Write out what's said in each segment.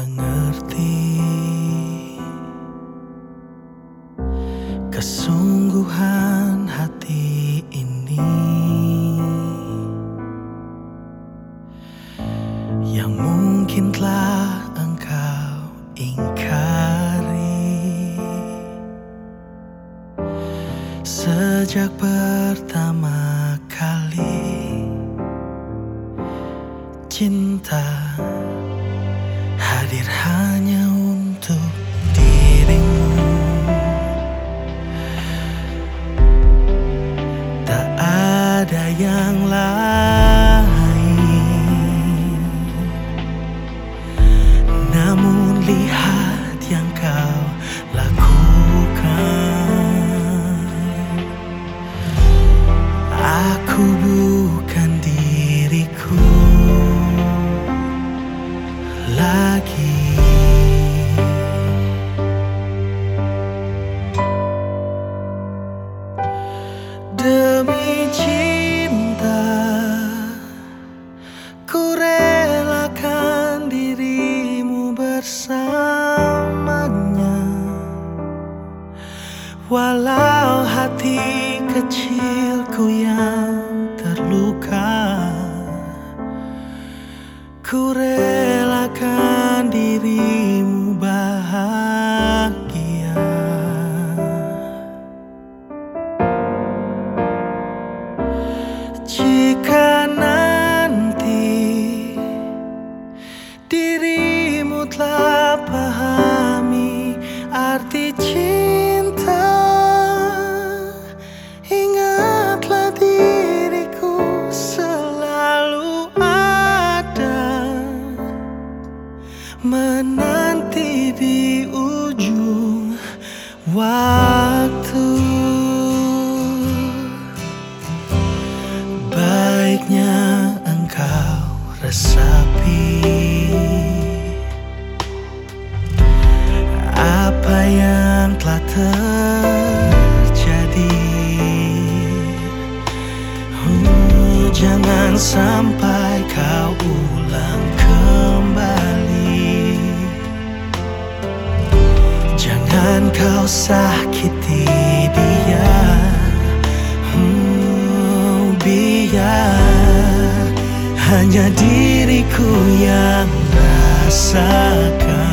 mengerti kesungguhan hati ini. Yang mungkin telah engkau ingkari. Sejak pertama kali cinta hadir hanya untuk dirimu. Tak ada yang lain lagi. Demi cinta ku relakan dirimu bersamanya. Walau hati kecilku yang terluka Ku waktu. Baiknya engkau resapi Apa yang telah terjadi. Uh, Jangan sampai kau ulang kau sakiti dia? Hmm, Biar hanya diriku yang rasakan.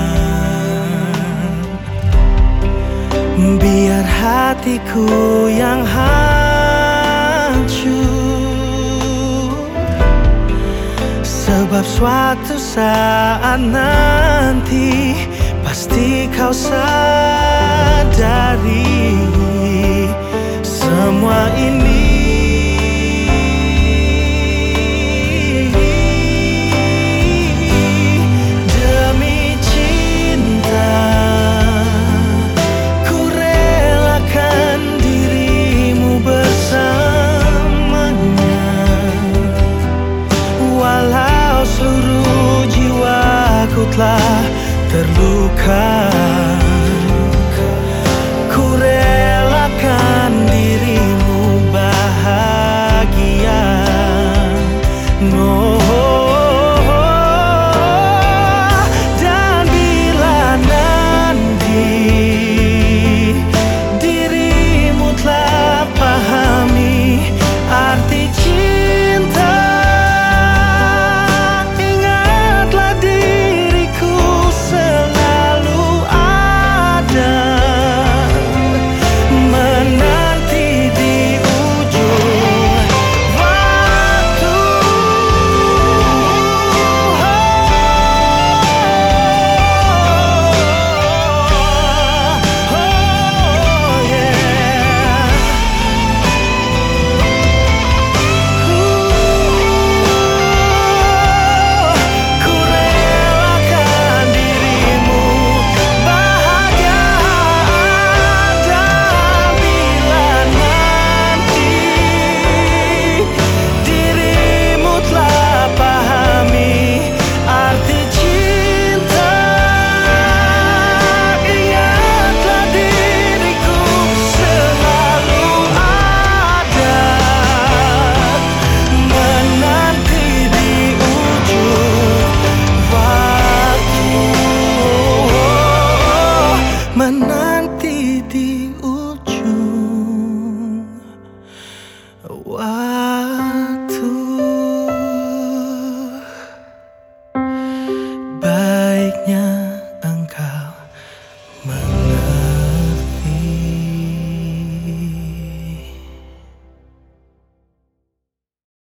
Biar hatiku yang hancur. Sebab suatu saat nanti Pasti kau sadari Semua ini. Telah terluka. Ku relakan dirimu bahagia 그냥